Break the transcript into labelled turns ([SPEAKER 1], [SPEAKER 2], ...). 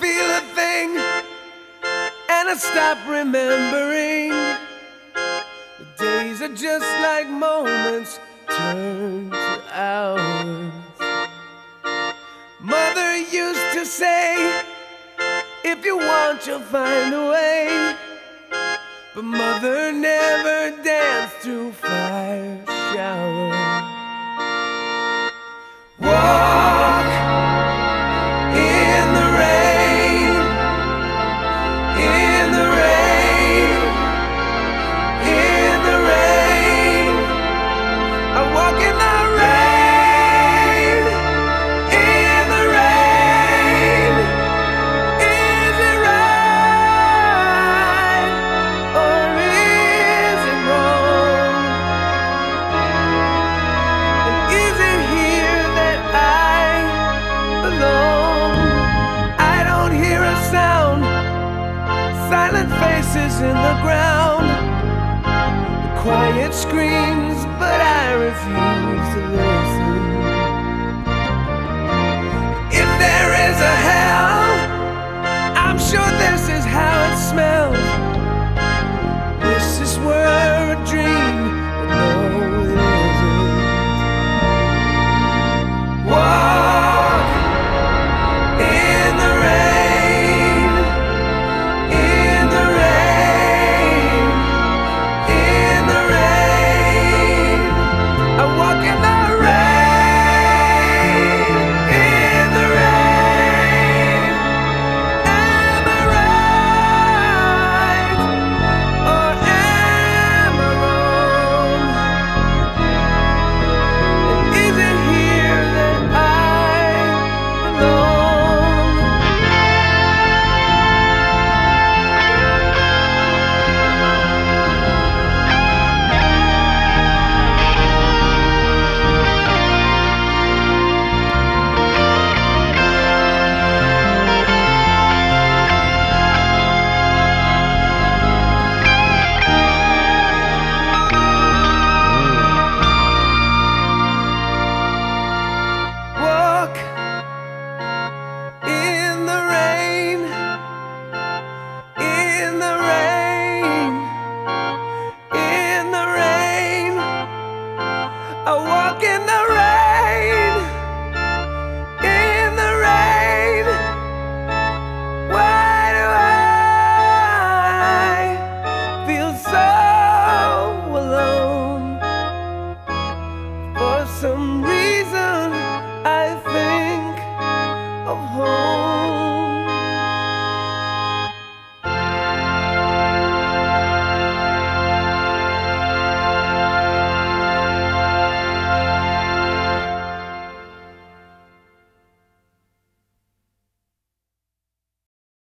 [SPEAKER 1] feel a thing, and I stop remembering. The days are just like moments turned to hours. Mother used to say, if you want, you'll find a way. But mother never danced too fire silent faces in the ground, the quiet screams, but I refuse. I walk in.